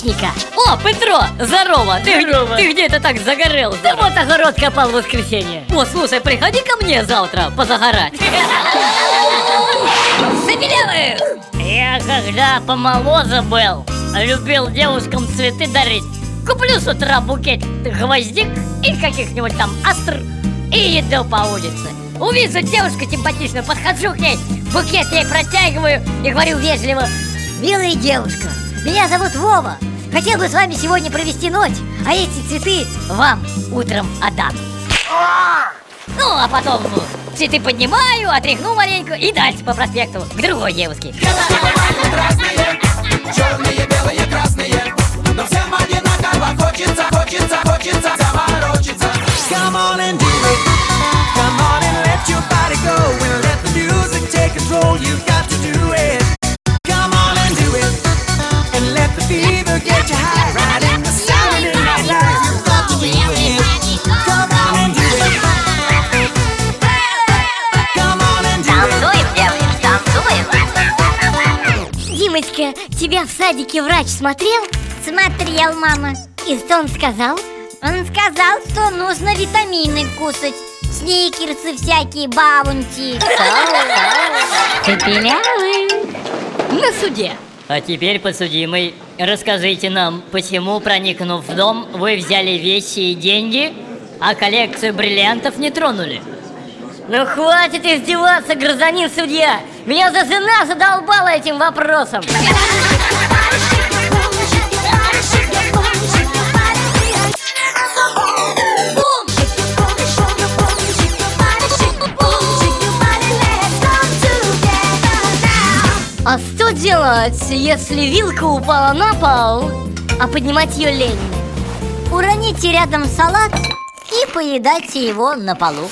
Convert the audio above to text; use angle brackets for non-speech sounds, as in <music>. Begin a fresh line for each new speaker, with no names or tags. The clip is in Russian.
праздника
О, Петро, здорово! Ты,
Здорово.
ты где это так загорел?
Да вот огород копал в воскресенье
О, слушай, приходи ко мне завтра позагорать <laughs>
Забелевых! Я когда помоложе был, любил девушкам цветы дарить Куплю с утра букет гвоздик и каких-нибудь там астр И иду по улице Увижу девушку симпатичную, подхожу к ней Букет ей протягиваю и говорю вежливо Милая девушка, меня зовут Вова. Хотел бы с вами сегодня провести ночь А эти цветы вам утром отдам. Ну, а потом ну, цветы поднимаю, отряхну маленько и дальше по проспекту к другой девушке.
Черные, it
Димочка, тебя в садике врач смотрел? Смотрел, мама И что он сказал? Он сказал, что нужно витамины кушать Сникерсы всякие, баунти
На суде А теперь, подсудимый, расскажите нам, почему, проникнув в дом, вы взяли вещи и деньги, а коллекцию бриллиантов не тронули? Ну хватит издеваться, гражданин судья! Меня за жена задолбала этим вопросом! А что делать, если вилка упала на пол, а поднимать ее лень? Уроните рядом салат и поедайте его на полу.